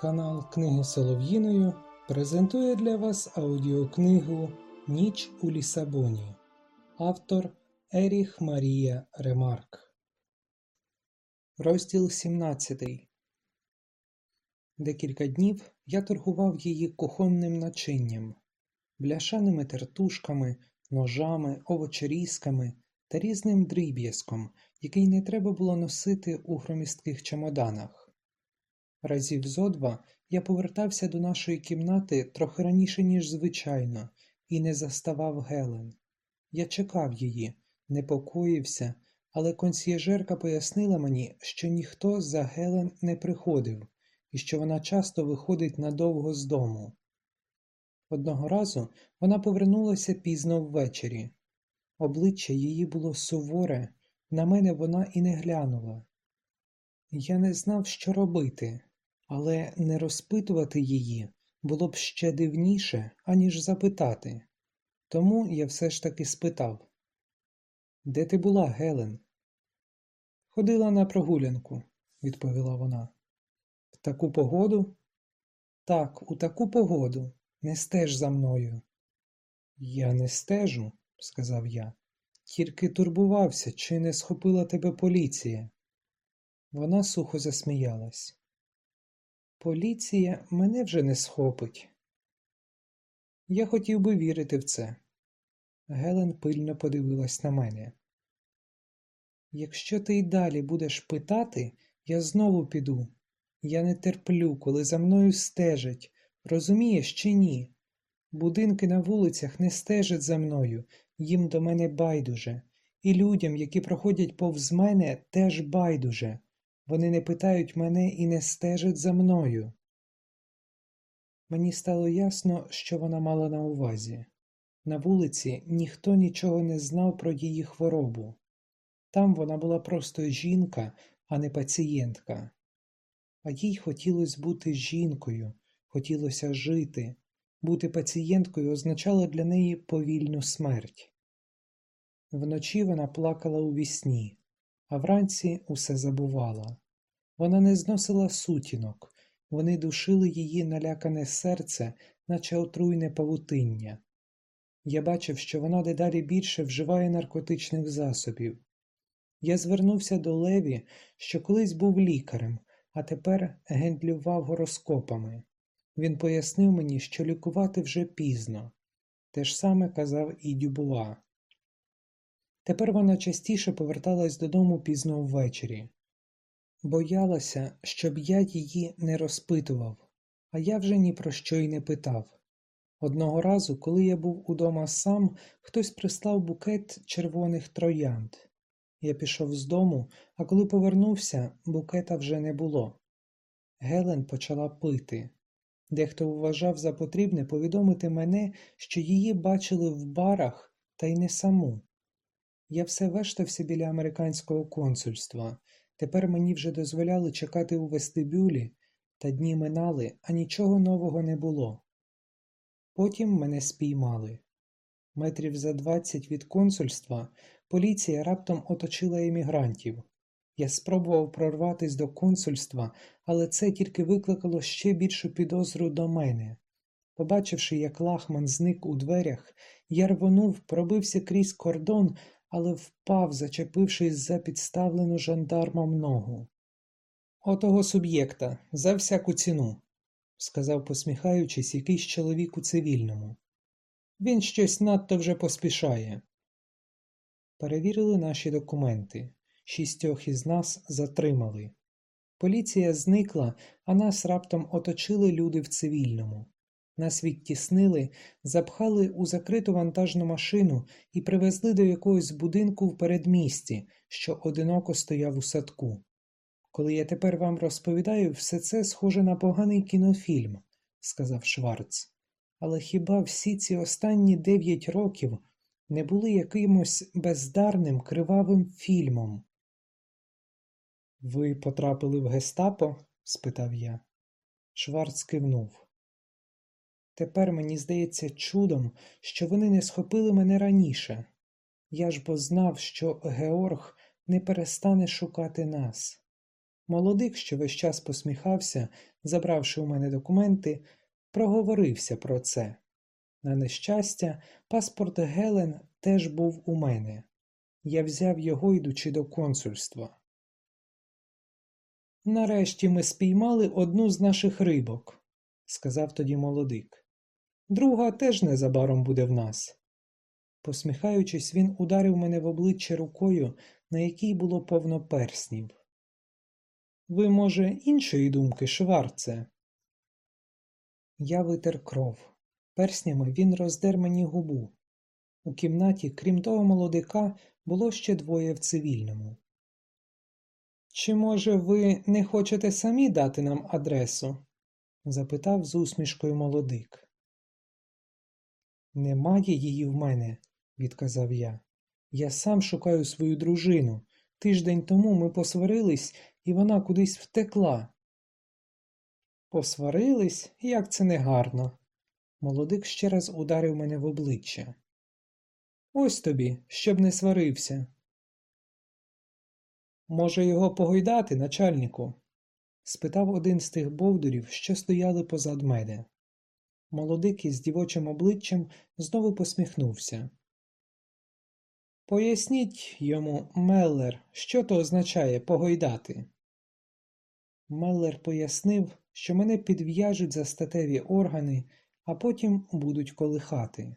Канал Книги Солов'їною презентує для вас аудіокнигу Ніч у Лісабоні. Автор Еріх Марія Ремарк. Розділ 17. Декілька днів я торгував її кухонним начинням, бляшаними тертушками, ножами, овочерізками та різним дріб'язком, який не треба було носити у громістких чемоданах. Разів зо два я повертався до нашої кімнати трохи раніше, ніж звичайно, і не заставав Гелен. Я чекав її, непокоївся, але консьєжерка пояснила мені, що ніхто за Гелен не приходив і що вона часто виходить надовго з дому. Одного разу вона повернулася пізно ввечері. Обличчя її було суворе, на мене вона і не глянула. Я не знав, що робити. Але не розпитувати її було б ще дивніше, аніж запитати. Тому я все ж таки спитав Де ти була, Гелен? Ходила на прогулянку, відповіла вона. В таку погоду? Так, у таку погоду. Не стеж за мною. Я не стежу, сказав я, тільки турбувався, чи не схопила тебе поліція. Вона сухо засміялась. Поліція мене вже не схопить. Я хотів би вірити в це. Гелен пильно подивилась на мене. Якщо ти й далі будеш питати, я знову піду. Я не терплю, коли за мною стежать. Розумієш чи ні? Будинки на вулицях не стежать за мною, їм до мене байдуже, і людям, які проходять повз мене, теж байдуже. Вони не питають мене і не стежать за мною. Мені стало ясно, що вона мала на увазі. На вулиці ніхто нічого не знав про її хворобу. Там вона була просто жінка, а не пацієнтка. А їй хотілося бути жінкою, хотілося жити. Бути пацієнткою означало для неї повільну смерть. Вночі вона плакала у вісні, а вранці усе забувала. Вона не зносила сутінок, вони душили її налякане серце, наче отруйне павутиння. Я бачив, що вона дедалі більше вживає наркотичних засобів. Я звернувся до Леві, що колись був лікарем, а тепер гендлював гороскопами. Він пояснив мені, що лікувати вже пізно. Те ж саме казав і Дюбуа. Тепер вона частіше поверталась додому пізно ввечері. Боялася, щоб я її не розпитував, а я вже ні про що й не питав. Одного разу, коли я був удома сам, хтось прислав букет червоних троянд. Я пішов з дому, а коли повернувся, букета вже не було. Гелен почала пити. Дехто вважав за потрібне повідомити мене, що її бачили в барах, та й не саму. Я все вештався біля американського консульства. Тепер мені вже дозволяли чекати у вестибюлі, та дні минали, а нічого нового не було. Потім мене спіймали. Метрів за двадцять від консульства поліція раптом оточила емігрантів. Я спробував прорватися до консульства, але це тільки викликало ще більшу підозру до мене. Побачивши, як лахман зник у дверях, я рвонув, пробився крізь кордон, але впав, зачепившись за підставлену жандармом ногу. Отого суб'єкта, за всяку ціну, сказав, посміхаючись, якийсь чоловік у цивільному. Він щось надто вже поспішає. Перевірили наші документи. Шістьох із нас затримали. Поліція зникла, а нас раптом оточили люди в цивільному. Нас відтіснили, запхали у закриту вантажну машину і привезли до якогось будинку в передмісті, що одиноко стояв у садку. Коли я тепер вам розповідаю, все це схоже на поганий кінофільм, сказав Шварц. Але хіба всі ці останні дев'ять років не були якимось бездарним кривавим фільмом? Ви потрапили в гестапо? спитав я. Шварц кивнув. Тепер мені здається чудом, що вони не схопили мене раніше. Я ж бо знав, що Георг не перестане шукати нас. Молодик, що весь час посміхався, забравши у мене документи, проговорився про це. На нещастя, паспорт Гелен теж був у мене. Я взяв його, йдучи до консульства. Нарешті ми спіймали одну з наших рибок, сказав тоді молодик. Друга теж незабаром буде в нас. Посміхаючись, він ударив мене в обличчя рукою, на якій було повно перснів. Ви, може, іншої думки, Шварце? Я витер кров. Перснями він роздер мені губу. У кімнаті, крім того молодика, було ще двоє в цивільному. Чи, може, ви не хочете самі дати нам адресу? запитав з усмішкою молодик. Немає її в мене, відказав я. Я сам шукаю свою дружину. Тиждень тому ми посварились, і вона кудись втекла. Посварились, як це негарно. Молодик ще раз ударив мене в обличчя. Ось тобі, щоб не сварився. Може, його погойдати, начальнику? спитав один з тих бовдурів, що стояли позад мене. Молодик із дівочим обличчям знову посміхнувся. Поясніть йому, Меллер, що то означає погойдати. Меллер пояснив, що мене підв'яжуть за статеві органи, а потім будуть колихати.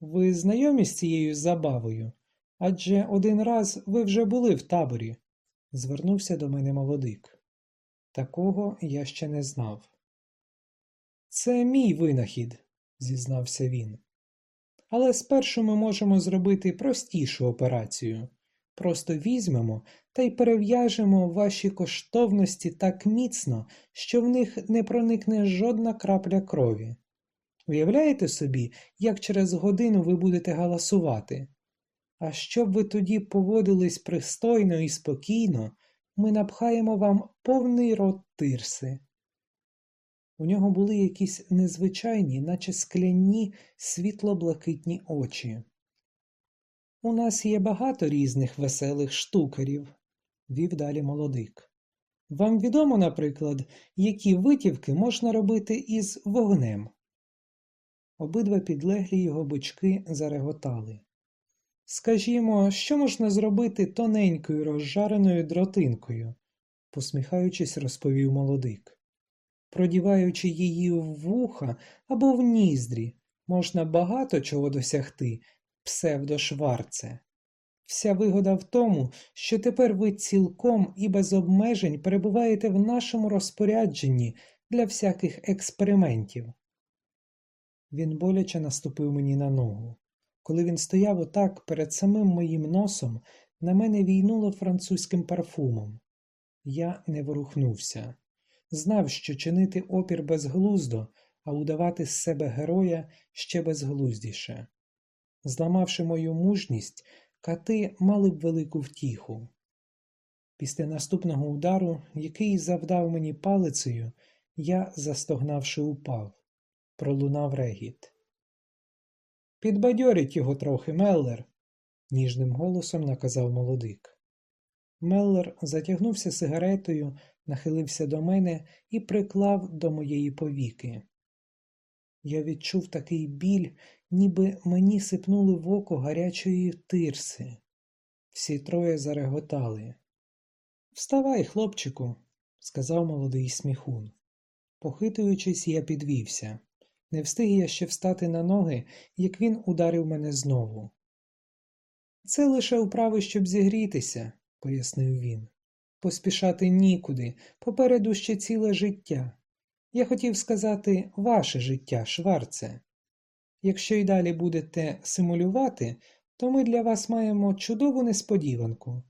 Ви знайомі з цією забавою? Адже один раз ви вже були в таборі, звернувся до мене молодик. Такого я ще не знав. Це мій винахід, зізнався він. Але спершу ми можемо зробити простішу операцію. Просто візьмемо та й перев'яжемо ваші коштовності так міцно, що в них не проникне жодна крапля крові. Уявляєте собі, як через годину ви будете галасувати? А щоб ви тоді поводились пристойно і спокійно, ми напхаємо вам повний рот тирси. У нього були якісь незвичайні, наче скляні світло-блакитні очі. У нас є багато різних веселих штукарів, вів далі молодик. Вам відомо, наприклад, які витівки можна робити із вогнем? Обидва підлеглі його бички зареготали. Скажімо, що можна зробити тоненькою розжареною дротинкою, посміхаючись, розповів молодик. Продіваючи її в вуха або в ніздрі, можна багато чого досягти, псевдошварце. Вся вигода в тому, що тепер ви цілком і без обмежень перебуваєте в нашому розпорядженні для всяких експериментів. Він боляче наступив мені на ногу. Коли він стояв отак перед самим моїм носом, на мене війнуло французьким парфумом. Я не ворухнувся. Знав, що чинити опір безглуздо, а удавати з себе героя ще безглуздіше. Зламавши мою мужність, кати мали б велику втіху. Після наступного удару, який завдав мені палицею, я, застогнавши, упав. Пролунав регіт. Підбадьоріть його трохи, Меллер, ніжним голосом наказав молодик. Меллер затягнувся сигаретою, нахилився до мене і приклав до моєї повіки. Я відчув такий біль, ніби мені сипнули в око гарячої тирси. Всі троє зареготали. Вставай, хлопчику, сказав молодий сміхун. Похитуючись, я підвівся. Не встиг я ще встати на ноги, як він ударив мене знову. Це лише вправи, щоб зігрітися, пояснив він. Поспішати нікуди, попереду ще ціле життя. Я хотів сказати ваше життя, Шварце. Якщо й далі будете симулювати, то ми для вас маємо чудову несподіванку.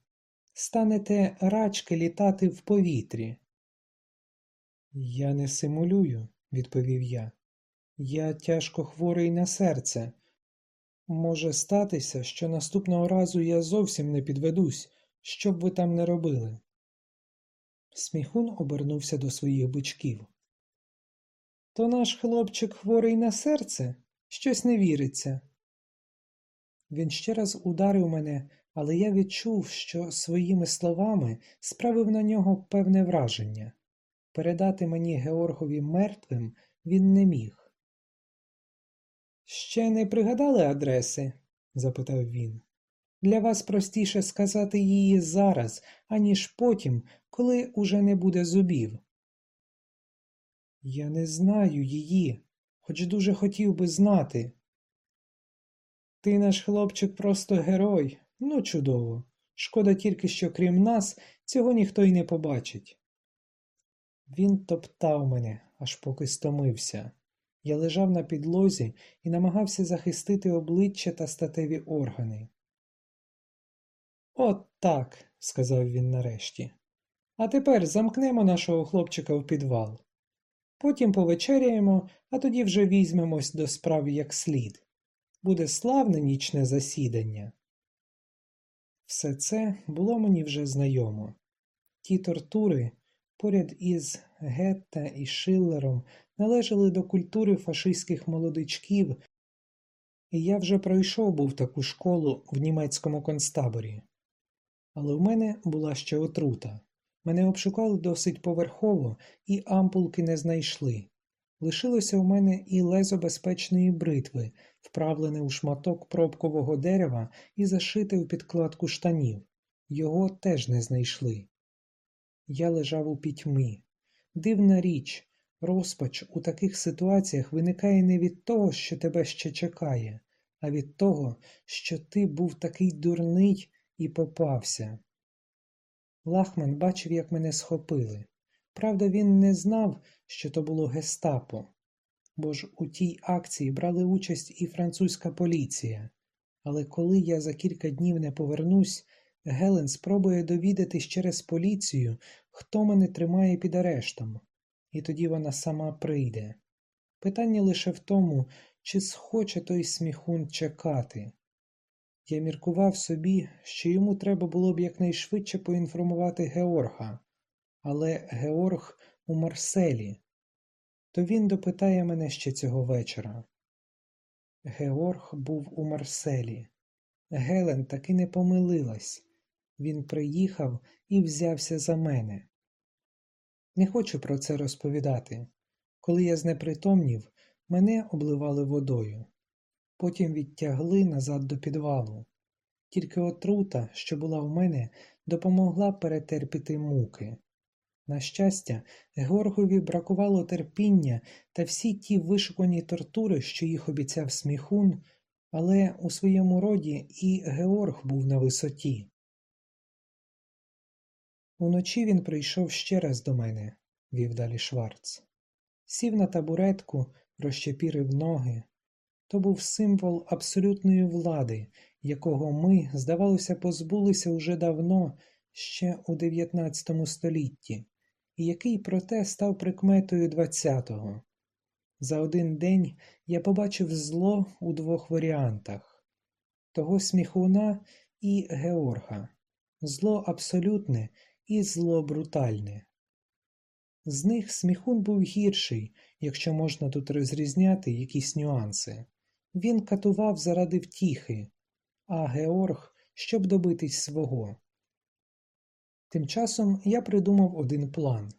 Станете рачки літати в повітрі. Я не симулюю, відповів я. Я тяжко хворий на серце. Може статися, що наступного разу я зовсім не підведусь, що б ви там не робили. Сміхун обернувся до своїх бичків. То наш хлопчик хворий на серце, щось не віриться. Він ще раз ударив мене, але я відчув, що своїми словами справив на нього певне враження. Передати мені Георгові мертвим він не міг. Ще не пригадали адреси? запитав він. Для вас простіше сказати її зараз, аніж потім, коли уже не буде зубів. Я не знаю її, хоч дуже хотів би знати. Ти наш хлопчик просто герой, ну чудово. Шкода тільки, що крім нас, цього ніхто й не побачить. Він топтав мене, аж поки стомився. Я лежав на підлозі і намагався захистити обличчя та статеві органи. От так, сказав він нарешті. А тепер замкнемо нашого хлопчика в підвал. Потім повечеряємо, а тоді вже візьмемось до справ як слід. Буде славне нічне засідання. Все це було мені вже знайомо. Ті тортури поряд із Гетта і Шиллером належали до культури фашистських молодичків, і я вже пройшов був таку школу в німецькому концтаборі. Але в мене була ще отрута. Мене обшукали досить поверхово, і ампулки не знайшли. Лишилося в мене і лезо безпечної бритви, вправлене у шматок пробкового дерева і зашите в підкладку штанів. Його теж не знайшли. Я лежав у пітьмі. Дивна річ, розпач у таких ситуаціях виникає не від того, що тебе ще чекає, а від того, що ти був такий дурний і попався. Лахман бачив, як мене схопили. Правда, він не знав, що то було гестапо, бо ж у тій акції брали участь і французька поліція. Але коли я за кілька днів не повернусь, Гелен спробує довідатись через поліцію, хто мене тримає під арештом, і тоді вона сама прийде. Питання лише в тому, чи схоче той сміхун чекати. Я міркував собі, що йому треба було б якнайшвидше поінформувати Георга, але Георг у Марселі, то він допитає мене ще цього вечора. Георг був у Марселі. Гелен таки не помилилась. Він приїхав і взявся за мене. Не хочу про це розповідати. Коли я знепритомнів, мене обливали водою. Потім відтягли назад до підвалу. Тільки отрута, що була в мене, допомогла перетерпіти муки. На щастя, Георгові бракувало терпіння та всі ті вишукані тортури, що їх обіцяв сміхун, але у своєму роді і Георг був на висоті. Уночі він прийшов ще раз до мене, вів далі Шварц. Сів на табуретку, розчепірив ноги. То був символ абсолютної влади, якого ми, здавалося, позбулися уже давно, ще у XIX столітті, і який проте став прикметою ХХ-го. За один день я побачив зло у двох варіантах того сміхуна і Георга, зло абсолютне і зло брутальне. З них сміхун був гірший, якщо можна тут розрізняти якісь нюанси. Він катував заради втіхи, а Георг, щоб добитись свого. Тим часом я придумав один план.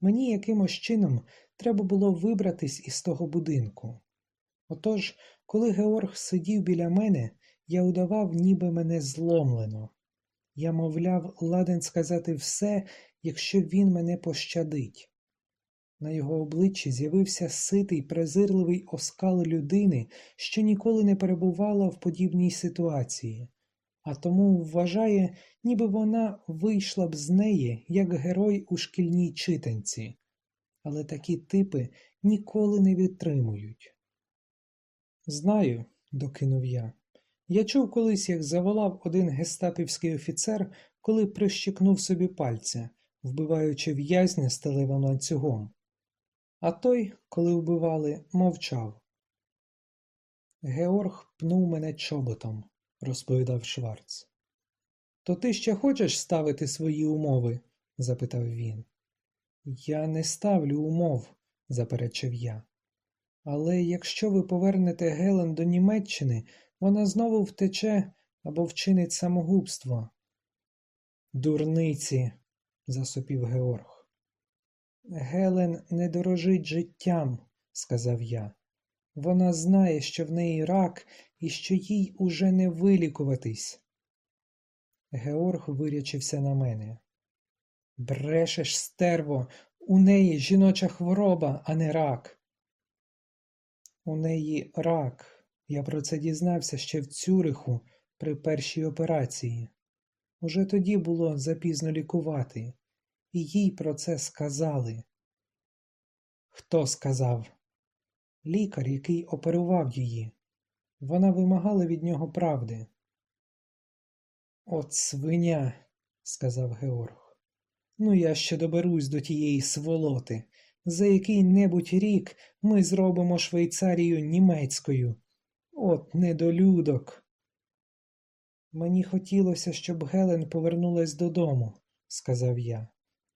Мені якимось чином треба було вибратись із того будинку. Отож, коли Георг сидів біля мене, я удавав, ніби мене зломлено. Я, мовляв, ладен сказати все, якщо він мене пощадить. На його обличчі з'явився ситий, презирливий оскал людини, що ніколи не перебувала в подібній ситуації, а тому вважає, ніби вона вийшла б з неї, як герой у шкільній читанці. Але такі типи ніколи не відтримують. Знаю, докинув я. Я чув колись, як заволав один гестапівський офіцер, коли прищикнув собі пальця, вбиваючи в'язня сталевим ланцюгом. А той, коли вбивали, мовчав. Георг пнув мене чоботом, розповідав Шварц. То ти ще хочеш ставити свої умови? запитав він. Я не ставлю умов, заперечив я. Але якщо ви повернете Гелен до Німеччини, вона знову втече, або вчинить самогубство. Дурниці, засопів Георг. Гелен не дорожить життям, сказав я. Вона знає, що в неї рак і що їй уже не вилікуватись. Георг вирячився на мене. Брешеш, стерво, у неї жіноча хвороба, а не рак. У неї рак. Я про це дізнався ще в Цюриху при першій операції. Уже тоді було запізно лікувати, їй про це сказали. Хто сказав? Лікар, який оперував її. Вона вимагала від нього правди. От свиня, сказав Георг. Ну, я ще доберусь до тієї сволоти. За який-небудь рік ми зробимо Швейцарію німецькою. От недолюдок. Мені хотілося, щоб Гелен повернулась додому, сказав я.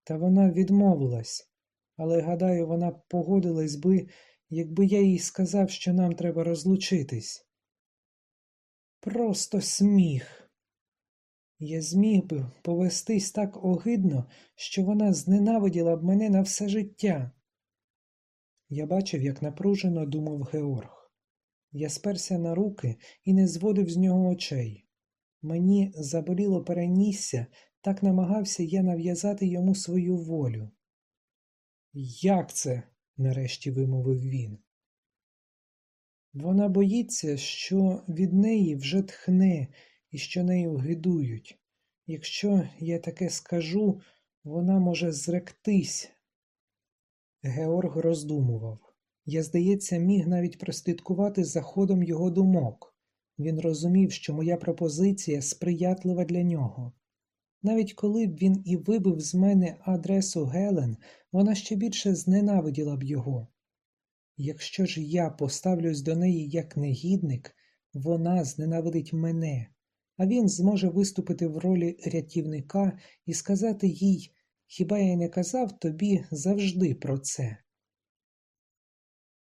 Та вона відмовилась, але, гадаю, вона погодилась би, якби я їй сказав, що нам треба розлучитись. Просто сміх. Я зміг би повестись так огидно, що вона зненавиділа б мене на все життя. Я бачив, як напружено думав Георг. Я сперся на руки і не зводив з нього очей. Мені заболіло перенісся, так намагався я нав'язати йому свою волю. Як це? нарешті вимовив він. Вона боїться, що від неї вже тхне і що нею гидують. Якщо я таке скажу, вона може зректись. Георг роздумував. Я, здається, міг навіть прослідкувати за ходом його думок. Він розумів, що моя пропозиція сприятлива для нього. Навіть коли б він і вибив з мене адресу Гелен, вона ще більше зненавиділа б його. Якщо ж я поставлюсь до неї як негідник, вона зненавидить мене, а він зможе виступити в ролі рятівника і сказати їй Хіба я не казав тобі завжди про це?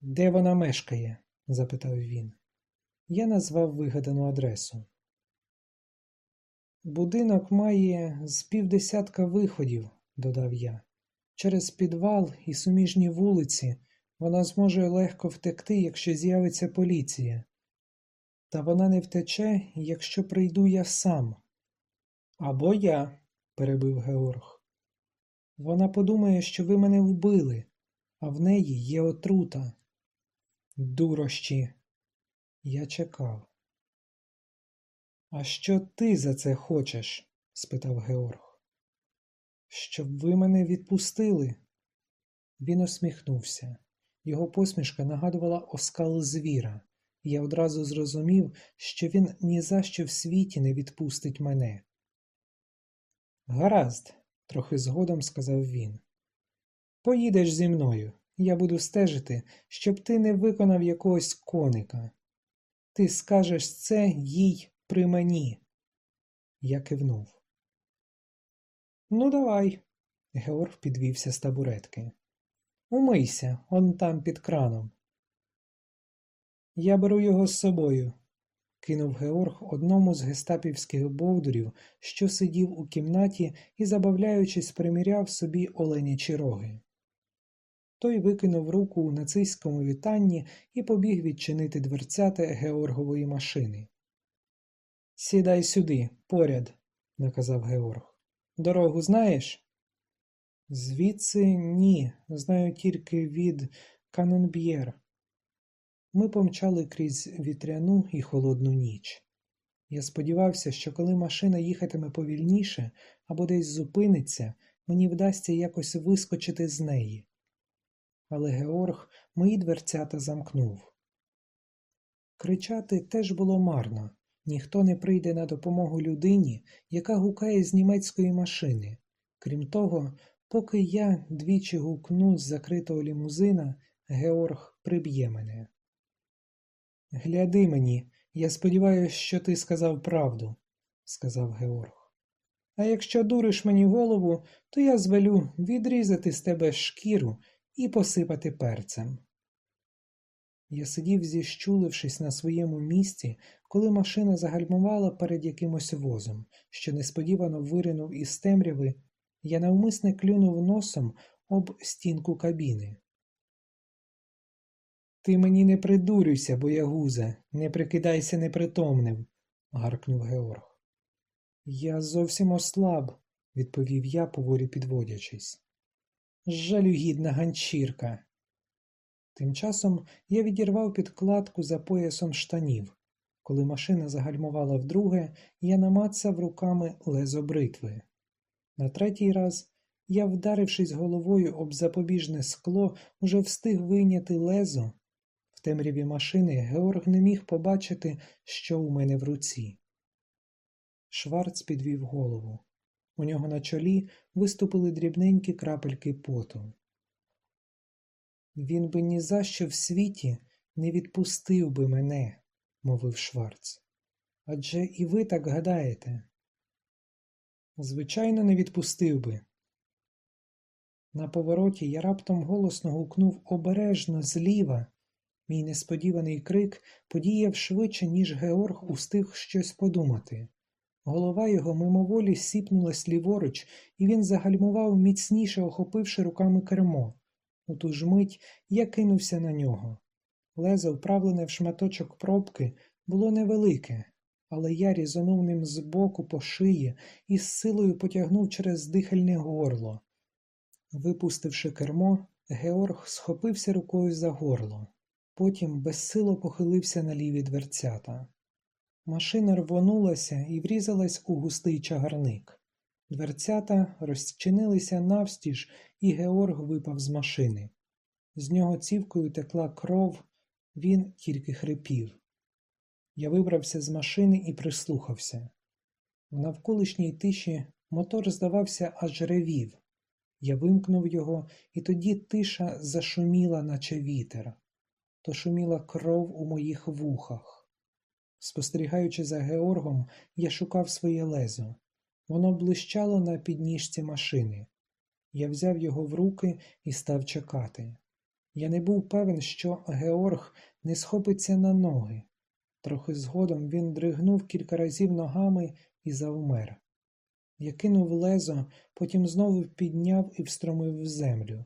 Де вона мешкає? запитав він. Я назвав вигадану адресу. Будинок має з півдесятка виходів, додав я. Через підвал і суміжні вулиці вона зможе легко втекти, якщо з'явиться поліція. Та вона не втече, якщо прийду я сам. Або я, перебив Георг. Вона подумає, що ви мене вбили, а в неї є отрута. Дурощі. Я чекав. А що ти за це хочеш? спитав Георг. Щоб ви мене відпустили. Він усміхнувся. Його посмішка нагадувала оскал звіра, і я одразу зрозумів, що він ні за що в світі не відпустить мене. Гаразд, трохи згодом сказав він. Поїдеш зі мною. Я буду стежити, щоб ти не виконав якогось коника. Ти скажеш це їй при мені. Я кивнув. Ну, давай. Георг підвівся з табуретки. Умийся, он там під краном. Я беру його з собою, кинув Георг одному з гестапівських бовдурів, що сидів у кімнаті і, забавляючись, приміряв собі оленячі роги. Той викинув руку у нацистському вітанні і побіг відчинити дверцята Георгової машини. Сідай сюди, поряд, наказав Георг. Дорогу знаєш? Звідси ні, знаю тільки від Канонб'єр. Ми помчали крізь вітряну і холодну ніч. Я сподівався, що коли машина їхатиме повільніше або десь зупиниться, мені вдасться якось вискочити з неї. Але Георг мої дверцята замкнув. Кричати теж було марно ніхто не прийде на допомогу людині, яка гукає з німецької машини. Крім того, поки я двічі гукну з закритого лімузина, Георг приб'є мене. Гляди мені, я сподіваюся, що ти сказав правду, сказав Георг. А якщо дуриш мені голову, то я звелю відрізати з тебе шкіру і посипати перцем. Я сидів, зіщулившись на своєму місці, коли машина загальмувала перед якимось возом, що несподівано виринув із темряви, я навмисне клюнув носом об стінку кабіни. Ти мені не придурюйся, боягузе, не прикидайся непритомним, гаркнув Георг. Я зовсім ослаб, відповів я, поволі підводячись. Жалюгідна ганчірка. Тим часом я відірвав підкладку за поясом штанів. Коли машина загальмувала вдруге, я намацав руками лезо бритви. На третій раз я, вдарившись головою об запобіжне скло, уже встиг вийняти лезо. В темряві машини Георг не міг побачити, що у мене в руці. Шварц підвів голову. У нього на чолі виступили дрібненькі крапельки поту. Він би ні за що в світі не відпустив би мене, мовив Шварц. Адже і ви так гадаєте. Звичайно, не відпустив би. На повороті я раптом голосно гукнув обережно зліва. Мій несподіваний крик подіяв швидше, ніж Георг устиг щось подумати. Голова його мимоволі сіпнулась ліворуч, і він загальмував, міцніше охопивши руками кермо. У ту ж мить я кинувся на нього. Лезо, вправлене в шматочок пробки, було невелике, але я різанув ним збоку по шиї і з силою потягнув через дихальне горло. Випустивши кермо, Георг схопився рукою за горло, потім безсило похилився на ліві дверцята. Машина рвонулася і врізалась у густий чагарник. Дверцята розчинилися навстіж, і Георг випав з машини. З нього цівкою текла кров, він тільки хрипів. Я вибрався з машини і прислухався. В навколишній тиші мотор, здавався, аж ревів. Я вимкнув його, і тоді тиша зашуміла, наче вітер. То шуміла кров у моїх вухах. Спостерігаючи за Георгом, я шукав своє лезо. Воно блищало на підніжці машини. Я взяв його в руки і став чекати. Я не був певен, що Георг не схопиться на ноги. Трохи згодом він дригнув кілька разів ногами і завмер. Я кинув лезо, потім знову підняв і встромив в землю,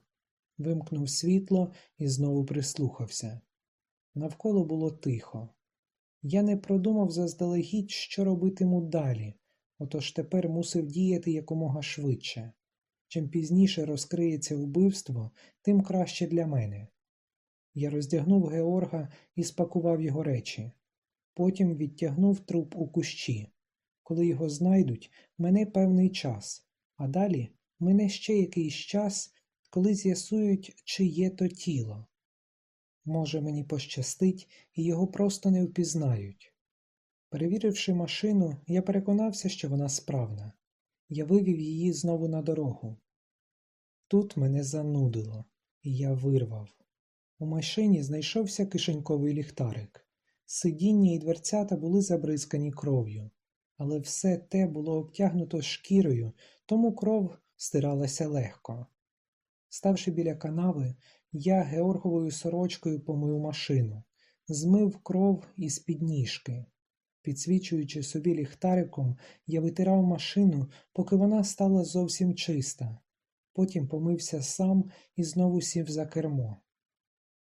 вимкнув світло і знову прислухався. Навколо було тихо. Я не продумав заздалегідь, що робитиму далі, отож тепер мусив діяти якомога швидше. Чим пізніше розкриється вбивство, тим краще для мене. Я роздягнув Георга і спакував його речі. Потім відтягнув труп у кущі. Коли його знайдуть, мене певний час, а далі мене ще якийсь час, коли з'ясують, чи є то тіло. Може, мені пощастить, і його просто не впізнають. Перевіривши машину, я переконався, що вона справна. Я вивів її знову на дорогу. Тут мене занудило, і я вирвав. У машині знайшовся кишеньковий ліхтарик. Сидіння і дверцята були забризкані кров'ю, але все те було обтягнуто шкірою, тому кров стиралася легко. Ставши біля канави, я Георговою сорочкою помив машину, змив кров із підніжки. Підсвічуючи собі ліхтариком, я витирав машину, поки вона стала зовсім чиста. Потім помився сам і знову сів за кермо.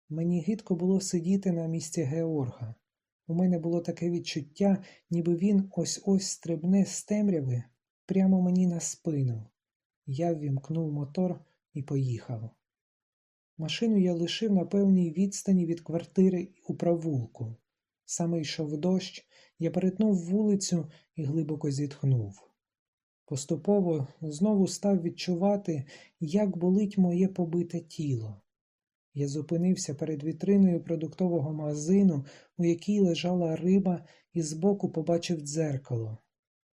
Мені гидко було сидіти на місці Георга. У мене було таке відчуття, ніби він ось ось стрибне з темряви прямо мені на спину. Я ввімкнув мотор і поїхав. Машину я лишив на певній відстані від квартири у провулку. Саме йшов дощ, я перетнув вулицю і глибоко зітхнув. Поступово знову став відчувати, як болить моє побите тіло. Я зупинився перед вітриною продуктового магазину, у якій лежала риба, і збоку побачив дзеркало.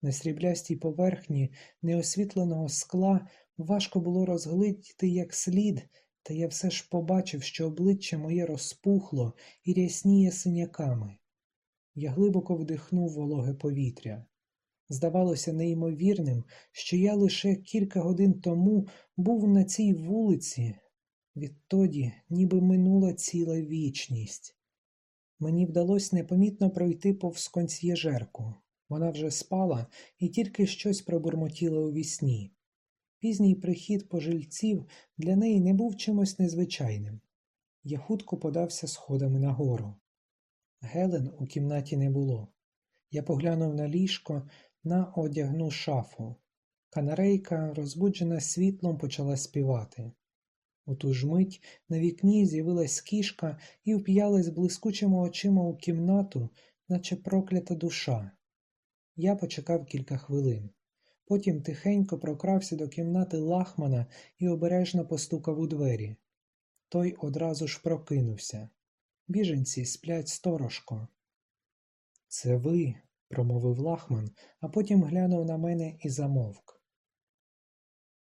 На сріблястій поверхні неосвітленого скла важко було розгледіти як слід, та я все ж побачив, що обличчя моє розпухло і рясніє синяками. Я глибоко вдихнув вологе повітря. Здавалося неймовірним, що я лише кілька годин тому був на цій вулиці, відтоді ніби минула ціла вічність. Мені вдалося непомітно пройти повз консьєжерку. Вона вже спала і тільки щось пробурмотіла у вісні. Пізній прихід пожильців для неї не був чимось незвичайним. Я хутко подався сходами нагору. Гелен у кімнаті не було. Я поглянув на ліжко, на одягну шафу. Канарейка, розбуджена світлом, почала співати. У ту ж мить на вікні з'явилась кішка і вп'ялась блискучими очима у кімнату, наче проклята душа. Я почекав кілька хвилин. Потім тихенько прокрався до кімнати лахмана і обережно постукав у двері. Той одразу ж прокинувся. Біженці сплять сторожко. Це ви, промовив лахман, а потім глянув на мене і замовк.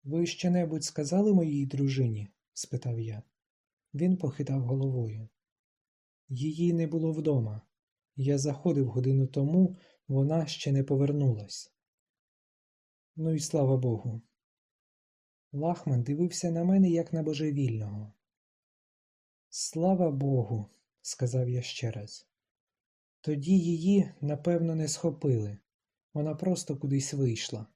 Ви що-небудь сказали моїй дружині? спитав я. Він похитав головою. Її не було вдома. Я заходив годину тому, вона ще не повернулась. Ну і слава Богу. Лахман дивився на мене, як на божевільного. Слава Богу, сказав я ще раз. Тоді її, напевно, не схопили. Вона просто кудись вийшла.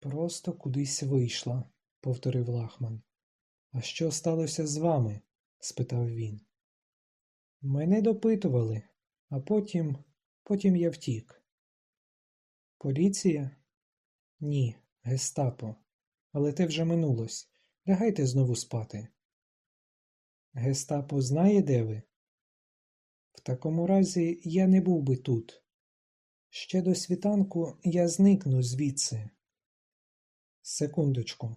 Просто кудись вийшла, повторив Лахман. А що сталося з вами? спитав він. Мене допитували, а потім, потім я втік. Поліція? Ні, гестапо. Але те вже минулось. Лягайте знову спати. Гестапо знає, де ви? В такому разі я не був би тут. Ще до світанку я зникну звідси. Секундочку.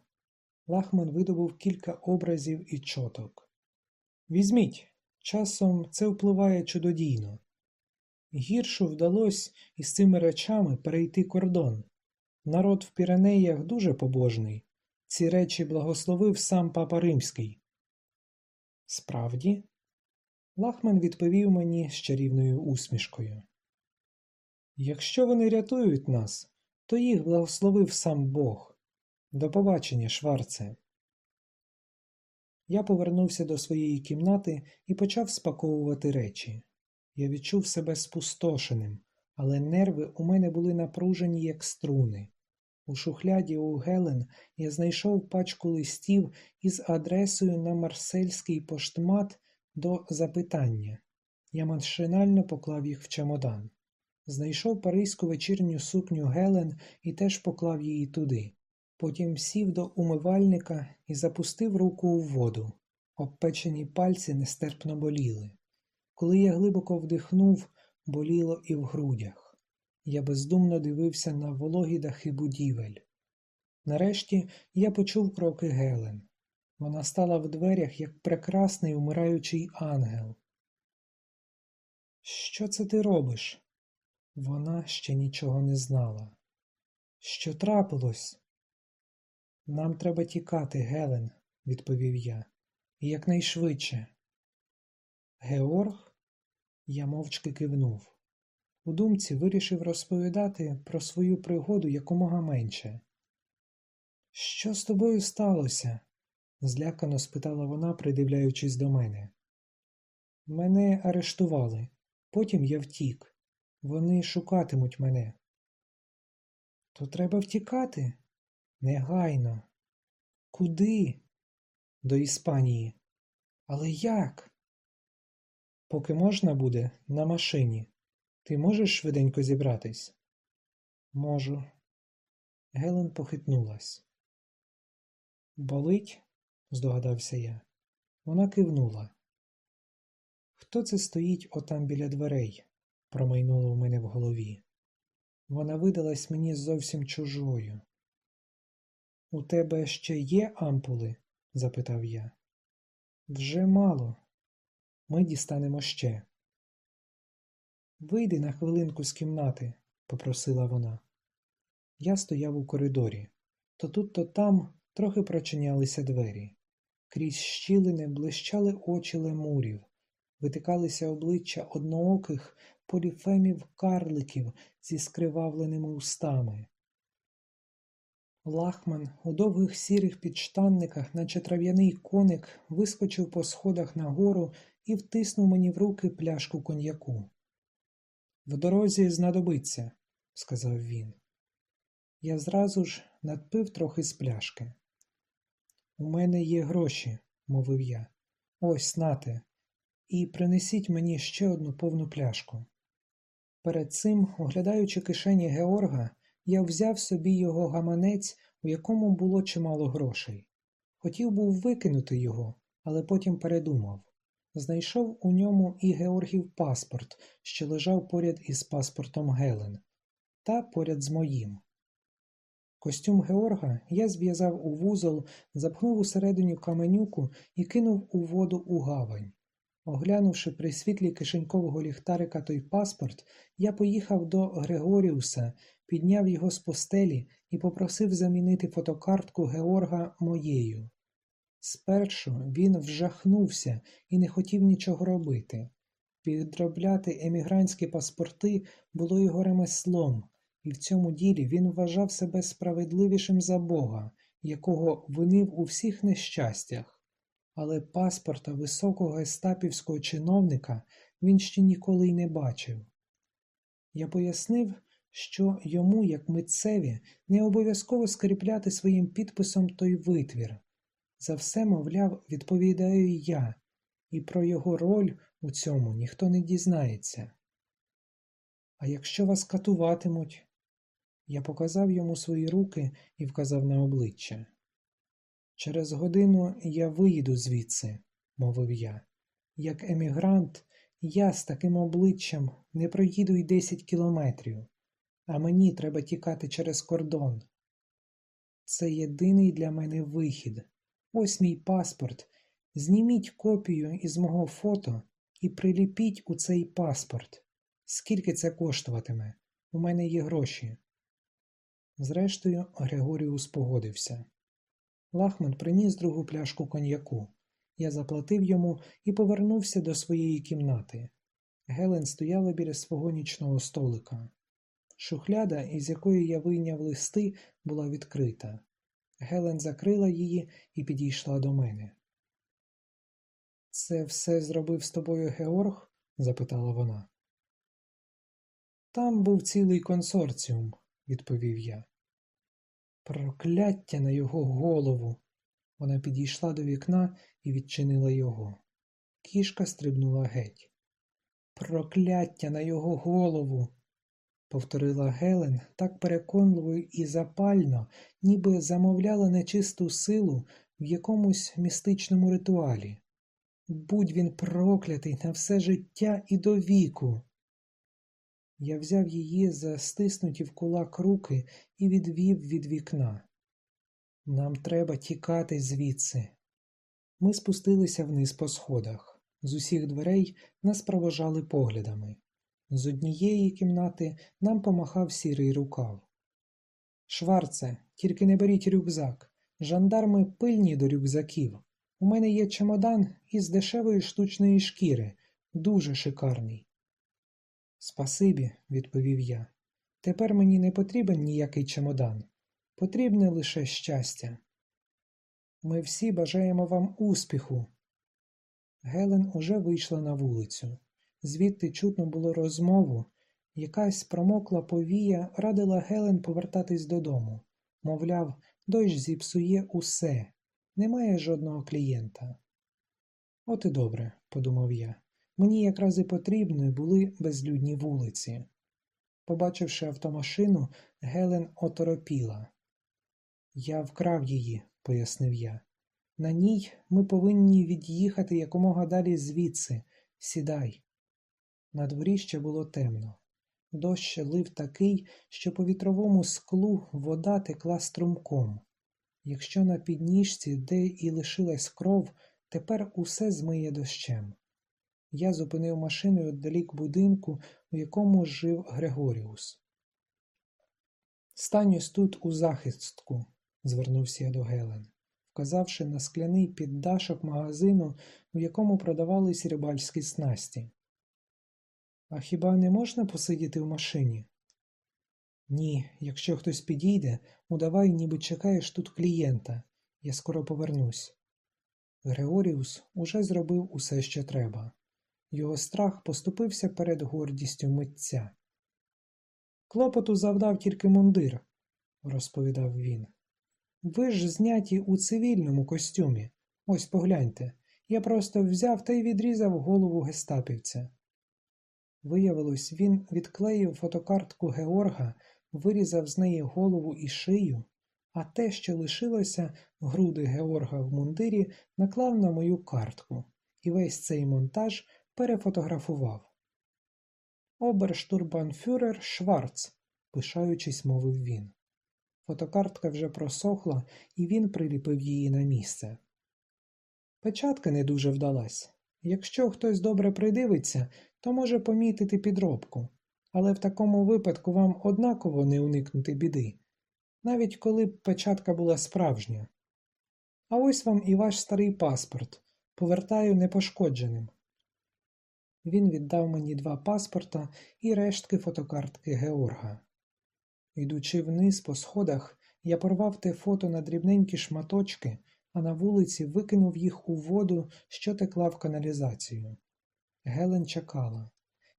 Лахман видобув кілька образів і чоток. Візьміть, часом це впливає чудодійно. Гіршу вдалося із цими речами перейти кордон. Народ в Піренеях дуже побожний. Ці речі благословив сам папа Римський. Справді? Лахман відповів мені з чарівною усмішкою. Якщо вони рятують нас, то їх благословив сам Бог. До побачення, Шварце. Я повернувся до своєї кімнати і почав спаковувати речі. Я відчув себе спустошеним, але нерви у мене були напружені, як струни. У шухляді у Гелен я знайшов пачку листів із адресою на марсельський поштмат до запитання. Я машинально поклав їх в чемодан. Знайшов паризьку вечірню сукню Гелен і теж поклав її туди. Потім сів до умивальника і запустив руку у воду. Обпечені пальці нестерпно боліли. Коли я глибоко вдихнув, боліло і в грудях. Я бездумно дивився на вологі дахи будівель. Нарешті я почув кроки Гелен. Вона стала в дверях, як прекрасний умираючий ангел. Що це ти робиш? Вона ще нічого не знала. Що трапилось? Нам треба тікати, Гелен, відповів я, якнайшвидше. Георг? Я мовчки кивнув. У думці вирішив розповідати про свою пригоду якомога менше. Що з тобою сталося? злякано спитала вона, придивляючись до мене. Мене арештували, потім я втік. Вони шукатимуть мене. То треба втікати? Негайно. Куди? До Іспанії. Але як? Поки можна буде, на машині. Ти можеш швиденько зібратись? Можу. Гелен похитнулась. Болить? здогадався я. Вона кивнула. Хто це стоїть отам біля дверей? промайнуло в мене в голові. Вона видалась мені зовсім чужою. У тебе ще є ампули? запитав я. Вже мало. Ми дістанемо ще. Вийди на хвилинку з кімнати, попросила вона. Я стояв у коридорі. То тут, то там трохи прочинялися двері. Крізь щілини блищали очі лемурів, витикалися обличчя однооких поліфемів карликів зі скривавленими устами. Лахман у довгих сірих підштанниках, наче трав'яний коник, вискочив по сходах нагору і втиснув мені в руки пляшку коньяку. В дорозі знадобиться, сказав він. Я зразу ж надпив трохи з пляшки. У мене є гроші, мовив я. Ось нате, і принесіть мені ще одну повну пляшку. Перед цим, оглядаючи кишені Георга, я взяв собі його гаманець, у якому було чимало грошей. Хотів був викинути його, але потім передумав. Знайшов у ньому і Георгів паспорт, що лежав поряд із паспортом Гелен, та поряд з моїм. Костюм Георга я зв'язав у вузол, запхнув усередину каменюку і кинув у воду у гавань. Оглянувши при світлі кишенькового ліхтарика той паспорт, я поїхав до Григоріуса, підняв його з постелі і попросив замінити фотокартку Георга моєю. Спершу він вжахнувся і не хотів нічого робити. Підробляти емігрантські паспорти було його ремеслом, і в цьому ділі він вважав себе справедливішим за Бога, якого винив у всіх нещастях. Але паспорта високого гестапівського чиновника він ще ніколи й не бачив. Я пояснив, що йому, як митцеві, не обов'язково скріпляти своїм підписом той витвір. За все, мовляв, відповідаю я, і про його роль у цьому ніхто не дізнається. А якщо вас катуватимуть? Я показав йому свої руки і вказав на обличчя. Через годину я виїду звідси, мовив я. Як емігрант, я з таким обличчям не проїду й десять кілометрів, а мені треба тікати через кордон. Це єдиний для мене вихід. Ось мій паспорт. Зніміть копію із мого фото і приліпіть у цей паспорт. Скільки це коштуватиме? У мене є гроші. Зрештою, Григоріус погодився. Лахман приніс другу пляшку коньяку. Я заплатив йому і повернувся до своєї кімнати. Гелен стояла біля свого нічного столика. Шухляда, із якої я вийняв листи, була відкрита. Гелен закрила її і підійшла до мене. Це все зробив з тобою Георг? запитала вона. Там був цілий консорціум, відповів я. Прокляття на його голову. Вона підійшла до вікна і відчинила його. Кішка стрибнула геть. Прокляття на його голову, повторила Гелен так переконливо і запально, ніби замовляла нечисту силу в якомусь містичному ритуалі. Будь він проклятий на все життя і до віку. Я взяв її за стиснуті в кулак руки і відвів від вікна. Нам треба тікати звідси. Ми спустилися вниз по сходах. З усіх дверей нас провожали поглядами. З однієї кімнати нам помахав сірий рукав. Шварце, тільки не беріть рюкзак. Жандарми пильні до рюкзаків. У мене є чемодан із дешевої штучної шкіри, дуже шикарний. Спасибі, відповів я. Тепер мені не потрібен ніякий чемодан. Потрібне лише щастя. Ми всі бажаємо вам успіху. Гелен уже вийшла на вулицю. Звідти чутно було розмову. Якась промокла повія радила Гелен повертатись додому. Мовляв, дощ зіпсує усе, немає жодного клієнта. От і добре, подумав я. Мені якраз і потрібні були безлюдні вулиці. Побачивши автомашину, Гелен оторопіла. Я вкрав її, пояснив я. На ній ми повинні від'їхати якомога далі звідси. Сідай. На дворі ще було темно. Дощ лив такий, що по вітровому склу вода текла струмком. Якщо на підніжці, де і лишилась кров, тепер усе змиє дощем. Я зупинив машину віддалік будинку, у якому жив Григоріус. Стань ось тут у захистку, звернувся я до Гелен, вказавши на скляний піддашок магазину, у якому продавались рибальські снасті. А хіба не можна посидіти в машині? Ні, якщо хтось підійде, удавай, ніби чекаєш тут клієнта. Я скоро повернусь. Григоріус уже зробив усе, що треба. Його страх поступився перед гордістю митця. Клопоту завдав тільки мундир, розповідав він. Ви ж зняті у цивільному костюмі. Ось погляньте. Я просто взяв та й відрізав голову гестапівця. Виявилось, він відклеїв фотокартку Георга, вирізав з неї голову і шию, а те, що лишилося, груди Георга в мундирі, наклав на мою картку, і весь цей монтаж перефотографував. Оберштурбанфюрер Шварц, пишаючись, мовив він. Фотокартка вже просохла, і він приліпив її на місце. Печатка не дуже вдалась. Якщо хтось добре придивиться, то може помітити підробку, але в такому випадку вам однаково не уникнути біди, навіть коли б печатка була справжня. А ось вам і ваш старий паспорт. Повертаю непошкодженим. Він віддав мені два паспорта і рештки фотокартки Георга. Йдучи вниз по сходах, я порвав те фото на дрібненькі шматочки, а на вулиці викинув їх у воду, що текла в каналізацію. Гелен чекала.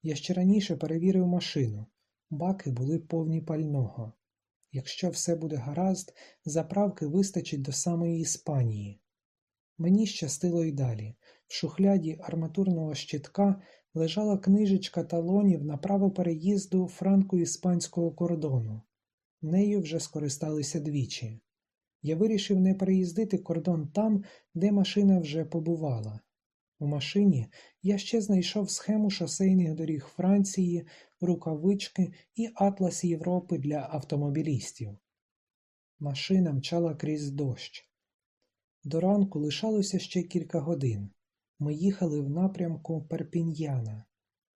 Я ще раніше перевірив машину. Баки були повні пального. Якщо все буде гаразд, заправки вистачить до самої Іспанії. Мені щастило й далі. В шухляді арматурного щитка лежала книжечка талонів на право переїзду франко-іспанського кордону. Нею вже скористалися двічі. Я вирішив не переїздити кордон там, де машина вже побувала. У машині я ще знайшов схему шосейних доріг Франції, рукавички і атлас Європи для автомобілістів. Машина мчала крізь дощ. До ранку лишалося ще кілька годин. Ми їхали в напрямку Перпіньяна.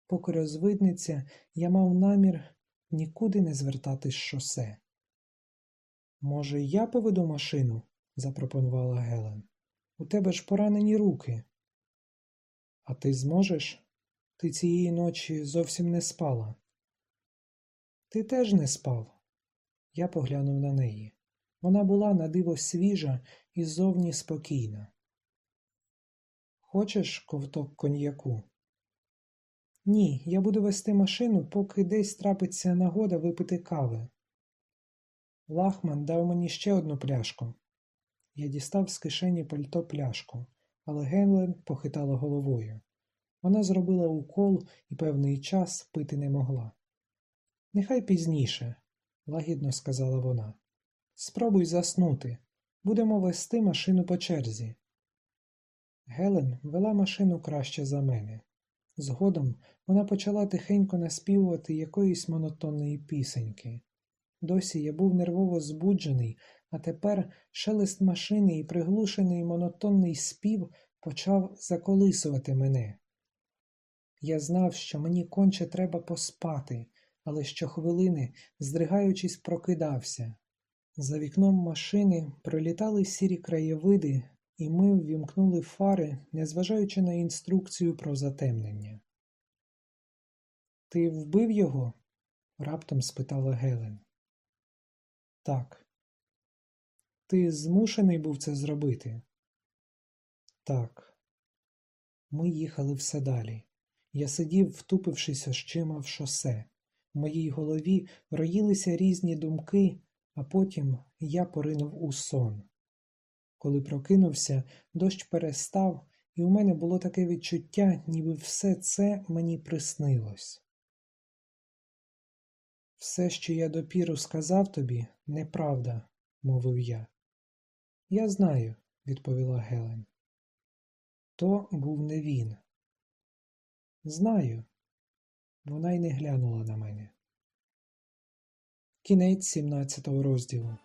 Поки розвиднеться, я мав намір нікуди не звертати з шосе. Може, я поведу машину? запропонувала Гелен. У тебе ж поранені руки. А ти зможеш? Ти цієї ночі зовсім не спала. Ти теж не спав. Я поглянув на неї. Вона була на диво свіжа і зовні спокійна. Хочеш ковток коньяку? Ні, я буду вести машину, поки десь трапиться нагода випити кави. Лахман дав мені ще одну пляшку. Я дістав з кишені пальто пляшку, але Генлен похитала головою. Вона зробила укол і певний час пити не могла. Нехай пізніше, лагідно сказала вона. Спробуй заснути. Будемо вести машину по черзі. Гелен вела машину краще за мене. Згодом вона почала тихенько наспівувати якоїсь монотонної пісеньки. Досі я був нервово збуджений, а тепер шелест машини і приглушений монотонний спів почав заколисувати мене. Я знав, що мені конче треба поспати, але щохвилини, здригаючись, прокидався. За вікном машини пролітали сірі краєвиди, і ми ввімкнули фари, незважаючи на інструкцію про затемнення. Ти вбив його? раптом спитала Гелен. Так. Ти змушений був це зробити? Так. Ми їхали все далі. Я сидів, втупившись очима в шосе. В моїй голові роїлися різні думки, а потім я поринув у сон. Коли прокинувся, дощ перестав, і у мене було таке відчуття, ніби все це мені приснилось. Все, що я допіру сказав тобі, неправда, мовив я. Я знаю, відповіла Гелен. То був не він. Знаю. Вона й не глянула на мене. Кінець 17 розділу.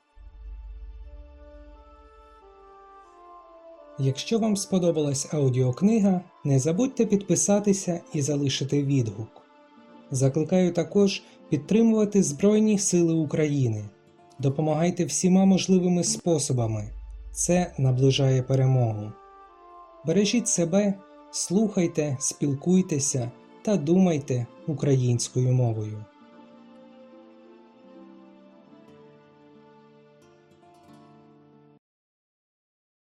Якщо вам сподобалась аудіокнига, не забудьте підписатися і залишити відгук. Закликаю також підтримувати Збройні Сили України. Допомагайте всіма можливими способами. Це наближає перемогу. Бережіть себе, слухайте, спілкуйтеся та думайте українською мовою.